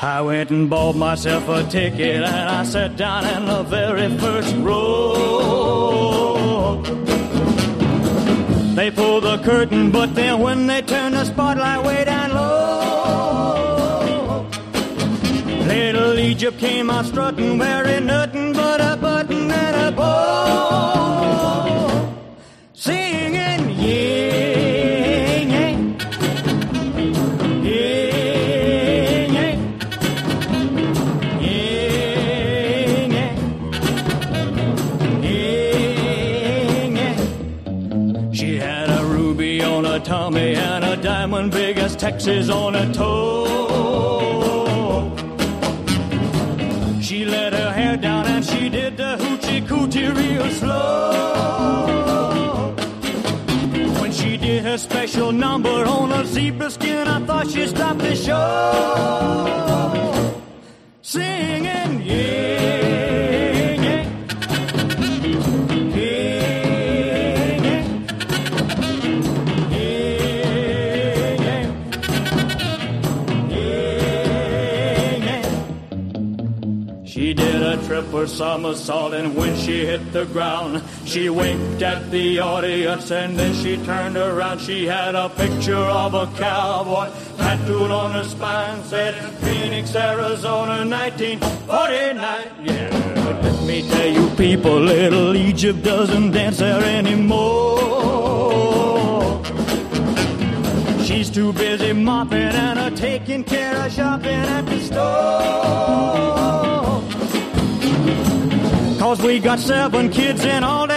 I went and bought myself a ticket and I sat down in the very first row. They pulled the curtain, but then when they turned the spotlight way down low, little Egypt came out strutting, wearing nothing but a button her tummy and a diamond big as Texas on a toe. She let her hair down and she did the hoochie coochie real slow. When she did her special number on a zebra skin, I thought she stopped the show. Singing, yeah. She did a triple somersault, and when she hit the ground, she winked at the audience, and then she turned around. She had a picture of a cowboy tattooed on her spine, said Phoenix, Arizona, 1949. Yeah, but let me tell you, people, little Egypt doesn't dance there anymore. She's too busy mopping and a taking care of shopping at the Cause we got seven kids and all day